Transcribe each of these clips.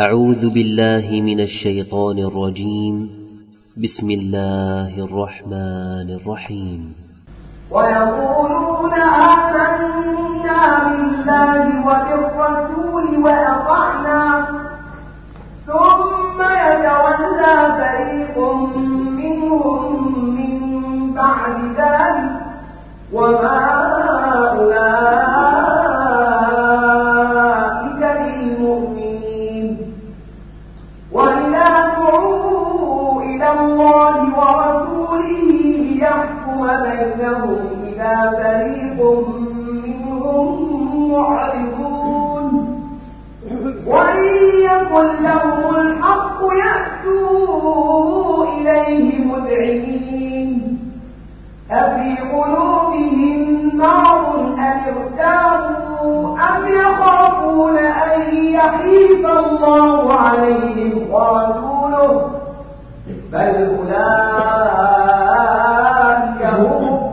أعوذ بالله من الشيطان الرجيم. بسم الله الرحمن الرحيم. ويقولون آمنا بالله وبالرسول وأطعنا. ثم يتولى فريق منهم من بعد ذلك. وما بينهم إذا فريق منهم معرضون. وإن يكن لهم الحق يأتوا إليه مذعنين. أفي قلوبهم مرض أم ارتابوا أم يخافون أن يحيف الله عليهم ورسوله؟ بل أولئك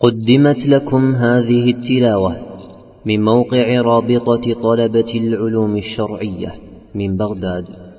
قدمت لكم هذه التلاوة من موقع رابطة طلبة العلوم الشرعية من بغداد.